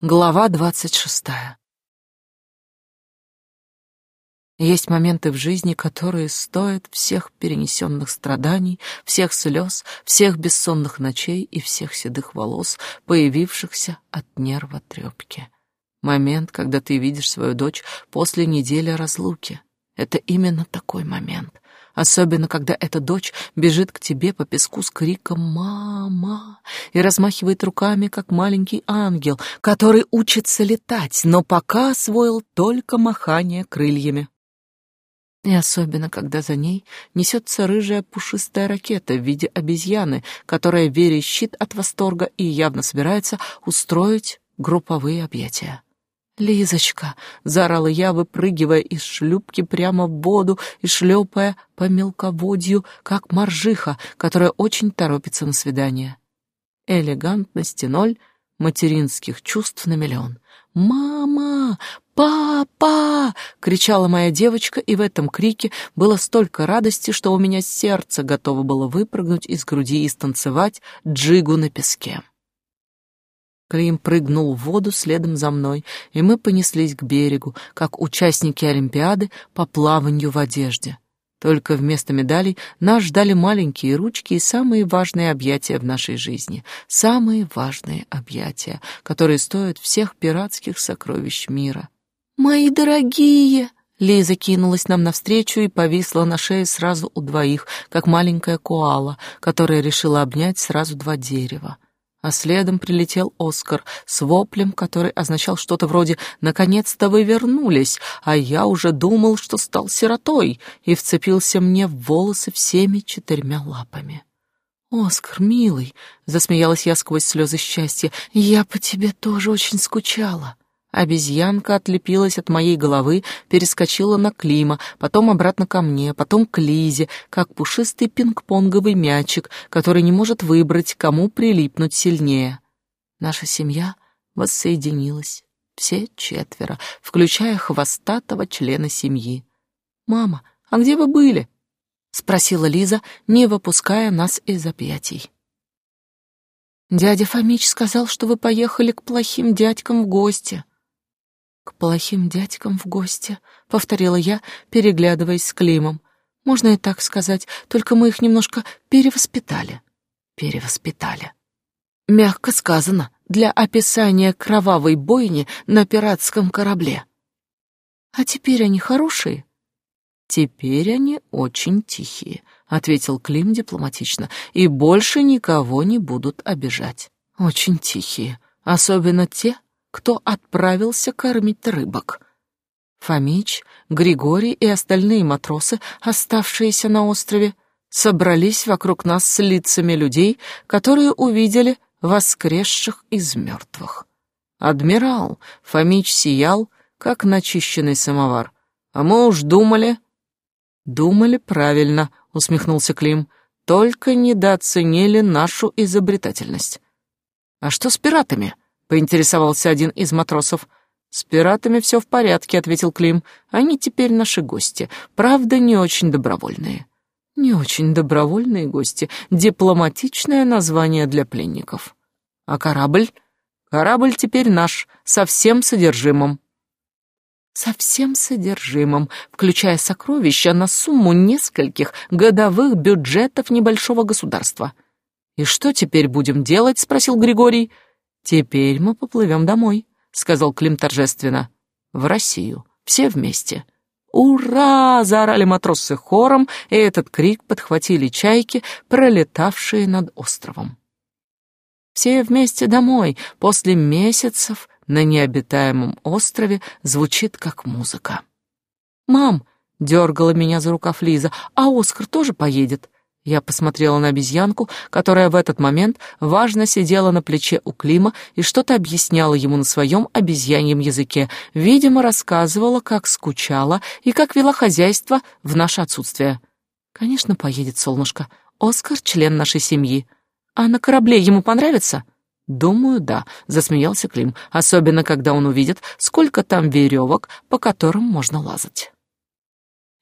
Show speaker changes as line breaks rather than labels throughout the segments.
Глава двадцать шестая. Есть моменты в жизни, которые стоят всех перенесенных страданий, всех слез, всех бессонных ночей и всех седых волос, появившихся от нервотрепки. Момент, когда ты видишь свою дочь после недели разлуки. Это именно такой момент — особенно когда эта дочь бежит к тебе по песку с криком «Мама!» и размахивает руками, как маленький ангел, который учится летать, но пока освоил только махание крыльями. И особенно, когда за ней несется рыжая пушистая ракета в виде обезьяны, которая верещит от восторга и явно собирается устроить групповые объятия. «Лизочка!» — заорала я, выпрыгивая из шлюпки прямо в воду и шлепая по мелководью, как моржиха, которая очень торопится на свидание. Элегантности ноль, материнских чувств на миллион. «Мама! Папа!» — кричала моя девочка, и в этом крике было столько радости, что у меня сердце готово было выпрыгнуть из груди и станцевать джигу на песке. Клим прыгнул в воду следом за мной, и мы понеслись к берегу, как участники Олимпиады по плаванию в одежде. Только вместо медалей нас ждали маленькие ручки и самые важные объятия в нашей жизни. Самые важные объятия, которые стоят всех пиратских сокровищ мира. «Мои дорогие!» Лиза кинулась нам навстречу и повисла на шее сразу у двоих, как маленькая коала, которая решила обнять сразу два дерева а следом прилетел Оскар с воплем, который означал что-то вроде «наконец-то вы вернулись», а я уже думал, что стал сиротой, и вцепился мне в волосы всеми четырьмя лапами. «Оскар, милый», — засмеялась я сквозь слезы счастья, — «я по тебе тоже очень скучала». Обезьянка отлепилась от моей головы, перескочила на Клима, потом обратно ко мне, потом к Лизе, как пушистый пинг-понговый мячик, который не может выбрать, кому прилипнуть сильнее. Наша семья воссоединилась, все четверо, включая хвостатого члена семьи. «Мама, а где вы были?» — спросила Лиза, не выпуская нас из объятий. «Дядя Фомич сказал, что вы поехали к плохим дядькам в гости», «К плохим дядькам в гости», — повторила я, переглядываясь с Климом. «Можно и так сказать, только мы их немножко перевоспитали». «Перевоспитали». Мягко сказано, для описания кровавой бойни на пиратском корабле. «А теперь они хорошие?» «Теперь они очень тихие», — ответил Клим дипломатично, «и больше никого не будут обижать. Очень тихие, особенно те, кто отправился кормить рыбок. Фомич, Григорий и остальные матросы, оставшиеся на острове, собрались вокруг нас с лицами людей, которые увидели воскресших из мертвых. Адмирал Фомич сиял, как начищенный самовар. А мы уж думали... Думали правильно, усмехнулся Клим, только недооценили нашу изобретательность. А что с пиратами? Поинтересовался один из матросов. «С пиратами все в порядке», — ответил Клим. «Они теперь наши гости, правда, не очень добровольные». «Не очень добровольные гости. Дипломатичное название для пленников». «А корабль?» «Корабль теперь наш, со всем содержимым». «Со всем содержимым, включая сокровища на сумму нескольких годовых бюджетов небольшого государства». «И что теперь будем делать?» — спросил Григорий. «Теперь мы поплывем домой», — сказал Клим торжественно. «В Россию. Все вместе». «Ура!» — заорали матросы хором, и этот крик подхватили чайки, пролетавшие над островом. «Все вместе домой» после месяцев на необитаемом острове звучит как музыка. «Мам!» — дергала меня за рукав Лиза. «А Оскар тоже поедет?» Я посмотрела на обезьянку, которая в этот момент важно сидела на плече у Клима и что-то объясняла ему на своем обезьяньем языке, видимо, рассказывала, как скучала и как вела хозяйство в наше отсутствие. «Конечно, поедет, солнышко. Оскар — член нашей семьи. А на корабле ему понравится?» «Думаю, да», — засмеялся Клим, особенно когда он увидит, сколько там веревок, по которым можно лазать.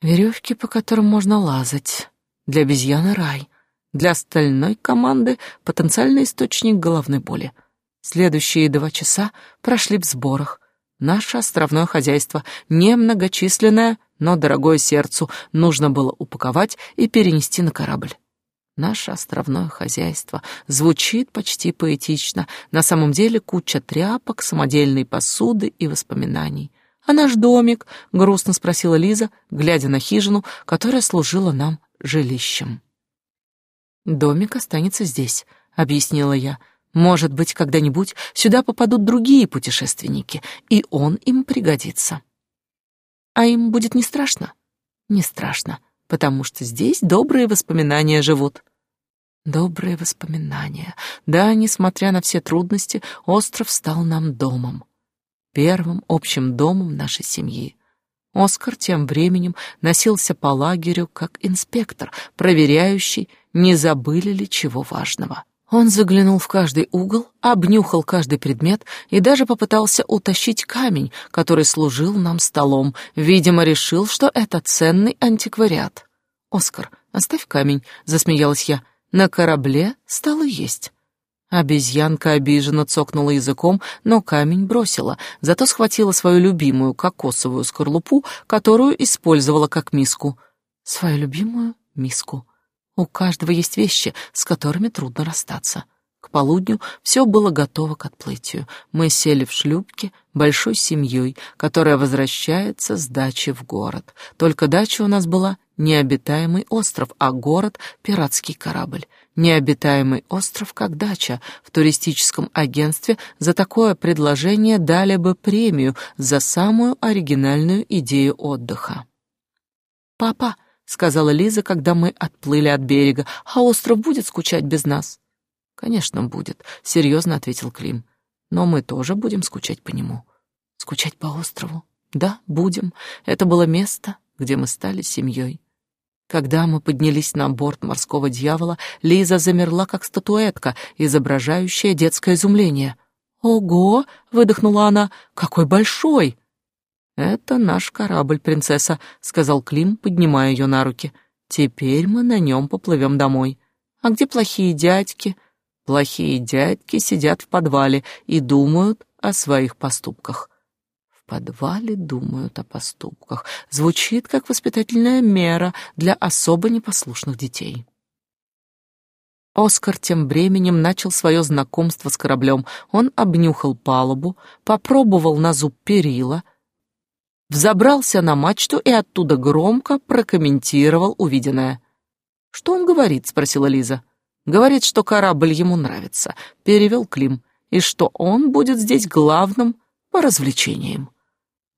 «Веревки, по которым можно лазать». Для обезьяны рай, для остальной команды потенциальный источник головной боли. Следующие два часа прошли в сборах. Наше островное хозяйство, немногочисленное, но дорогое сердцу, нужно было упаковать и перенести на корабль. Наше островное хозяйство звучит почти поэтично. На самом деле куча тряпок, самодельной посуды и воспоминаний. «А наш домик?» — грустно спросила Лиза, глядя на хижину, которая служила нам жилищем. «Домик останется здесь», — объяснила я. Может быть, когда-нибудь сюда попадут другие путешественники, и он им пригодится. А им будет не страшно? Не страшно, потому что здесь добрые воспоминания живут. Добрые воспоминания. Да, несмотря на все трудности, остров стал нам домом. Первым общим домом нашей семьи. Оскар тем временем носился по лагерю как инспектор, проверяющий, не забыли ли чего важного. Он заглянул в каждый угол, обнюхал каждый предмет и даже попытался утащить камень, который служил нам столом. Видимо, решил, что это ценный антиквариат. «Оскар, оставь камень», — засмеялась я. «На корабле стало есть». Обезьянка обиженно цокнула языком, но камень бросила, зато схватила свою любимую кокосовую скорлупу, которую использовала как миску. Свою любимую миску. У каждого есть вещи, с которыми трудно расстаться. К полудню все было готово к отплытию. Мы сели в шлюпке большой семьей, которая возвращается с дачи в город. Только дача у нас была необитаемый остров, а город — пиратский корабль. Необитаемый остров как дача. В туристическом агентстве за такое предложение дали бы премию за самую оригинальную идею отдыха. «Папа!» — сказала Лиза, когда мы отплыли от берега. «А остров будет скучать без нас?» «Конечно, будет», — серьезно ответил Клим. «Но мы тоже будем скучать по нему». «Скучать по острову?» «Да, будем. Это было место, где мы стали семьей». Когда мы поднялись на борт морского дьявола, Лиза замерла, как статуэтка, изображающая детское изумление. «Ого!» — выдохнула она. «Какой большой!» «Это наш корабль, принцесса», — сказал Клим, поднимая ее на руки. «Теперь мы на нем поплывем домой. А где плохие дядьки?» «Плохие дядьки сидят в подвале и думают о своих поступках». «В подвале думают о поступках» звучит как воспитательная мера для особо непослушных детей. Оскар тем временем начал свое знакомство с кораблем. Он обнюхал палубу, попробовал на зуб перила — взобрался на мачту и оттуда громко прокомментировал увиденное. «Что он говорит?» — спросила Лиза. «Говорит, что корабль ему нравится», — перевел Клим, «и что он будет здесь главным по развлечениям».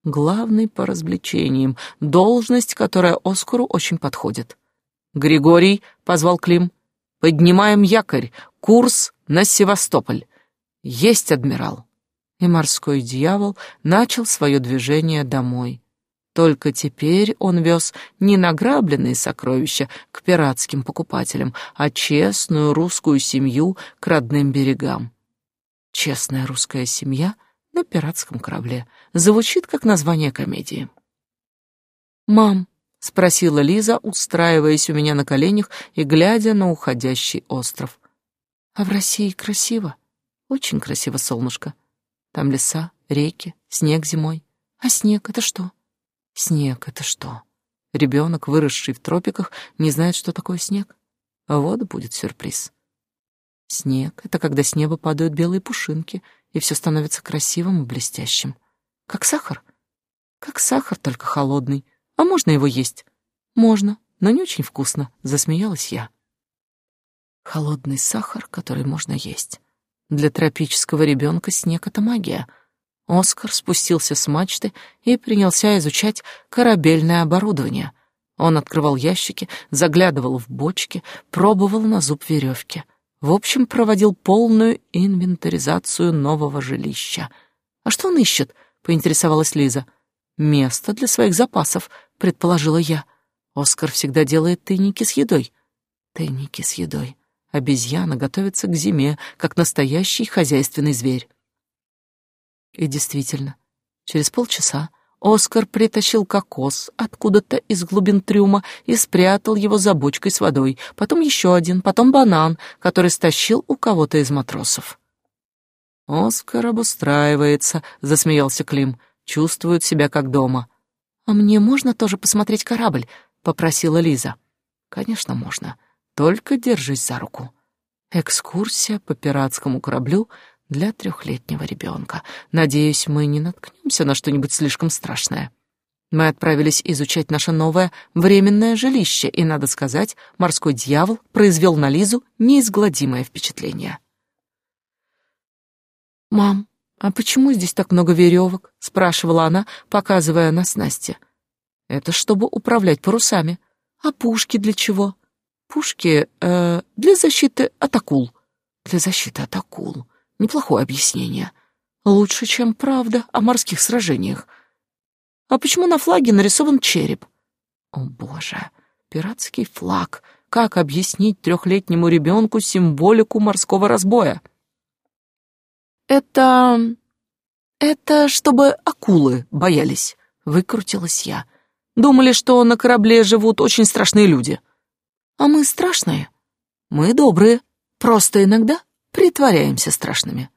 Главный по развлечениям, должность, которая Оскару очень подходит. «Григорий», — позвал Клим, — «поднимаем якорь, курс на Севастополь». «Есть, адмирал» и морской дьявол начал свое движение домой. Только теперь он вез не награбленные сокровища к пиратским покупателям, а честную русскую семью к родным берегам. Честная русская семья на пиратском корабле звучит как название комедии. «Мам», — спросила Лиза, устраиваясь у меня на коленях и глядя на уходящий остров. «А в России красиво? Очень красиво, солнышко. Там леса, реки, снег зимой. А снег — это что? Снег — это что? Ребенок, выросший в тропиках, не знает, что такое снег. А вот будет сюрприз. Снег — это когда с неба падают белые пушинки, и все становится красивым и блестящим. Как сахар. Как сахар, только холодный. А можно его есть? Можно, но не очень вкусно, засмеялась я. Холодный сахар, который можно есть. Для тропического ребенка снег — это магия. Оскар спустился с мачты и принялся изучать корабельное оборудование. Он открывал ящики, заглядывал в бочки, пробовал на зуб веревки. В общем, проводил полную инвентаризацию нового жилища. «А что он ищет?» — поинтересовалась Лиза. «Место для своих запасов», — предположила я. Оскар всегда делает тайники с едой. Тайники с едой. Обезьяна готовится к зиме, как настоящий хозяйственный зверь. И действительно, через полчаса Оскар притащил кокос откуда-то из глубин трюма и спрятал его за бочкой с водой, потом еще один, потом банан, который стащил у кого-то из матросов. Оскар обустраивается, засмеялся Клим. Чувствует себя как дома. А мне можно тоже посмотреть корабль? попросила Лиза. Конечно, можно. Только держись за руку. Экскурсия по пиратскому кораблю для трехлетнего ребенка. Надеюсь, мы не наткнемся на что-нибудь слишком страшное. Мы отправились изучать наше новое временное жилище, и, надо сказать, морской дьявол произвел на Лизу неизгладимое впечатление. «Мам, а почему здесь так много веревок?» — спрашивала она, показывая на снасти. «Это чтобы управлять парусами. А пушки для чего?» «Пушки э, для защиты от акул». «Для защиты от акул. Неплохое объяснение. Лучше, чем правда о морских сражениях. А почему на флаге нарисован череп? О, боже, пиратский флаг. Как объяснить трехлетнему ребенку символику морского разбоя? Это... это чтобы акулы боялись, выкрутилась я. Думали, что на корабле живут очень страшные люди. А мы страшные. Мы добрые. Просто иногда притворяемся страшными.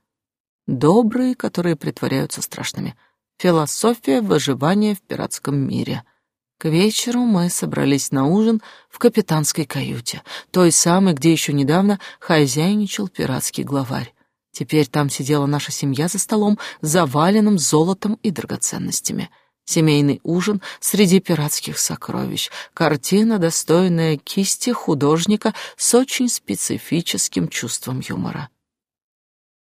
Добрые, которые притворяются страшными — Философия выживания в пиратском мире. К вечеру мы собрались на ужин в капитанской каюте, той самой, где еще недавно хозяйничал пиратский главарь. Теперь там сидела наша семья за столом, заваленным золотом и драгоценностями. Семейный ужин среди пиратских сокровищ, картина, достойная кисти художника с очень специфическим чувством юмора.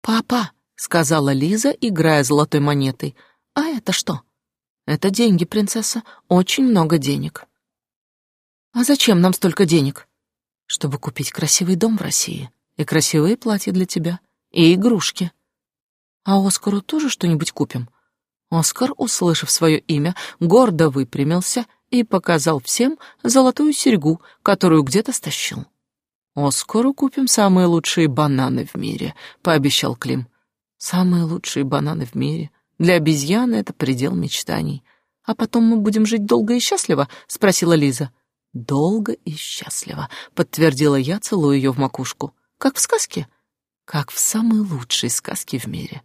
«Папа», — сказала Лиза, играя золотой монетой, — «А это что?» «Это деньги, принцесса, очень много денег». «А зачем нам столько денег?» «Чтобы купить красивый дом в России, и красивые платья для тебя, и игрушки». «А Оскару тоже что-нибудь купим?» Оскар, услышав свое имя, гордо выпрямился и показал всем золотую серьгу, которую где-то стащил. «Оскару купим самые лучшие бананы в мире», — пообещал Клим. «Самые лучшие бананы в мире. Для обезьяны это предел мечтаний. А потом мы будем жить долго и счастливо? спросила Лиза. Долго и счастливо, подтвердила я, целуя ее в макушку. Как в сказке? Как в самой лучшей сказке в мире.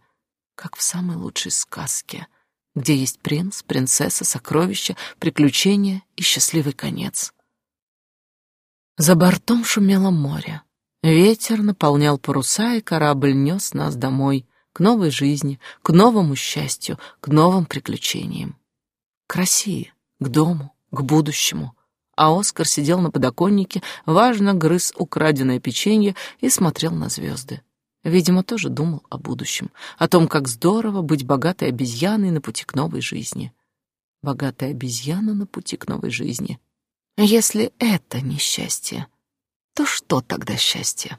Как в самой лучшей сказке, где есть принц, принцесса, сокровища, приключения и счастливый конец. За бортом шумело море. Ветер наполнял паруса, и корабль нес нас домой, к новой жизни, к новому счастью, к новым приключениям. К России, к дому, к будущему. А Оскар сидел на подоконнике, важно грыз украденное печенье и смотрел на звезды. Видимо, тоже думал о будущем, о том, как здорово быть богатой обезьяной на пути к новой жизни. Богатая обезьяна на пути к новой жизни. Если это не счастье, то что тогда счастье?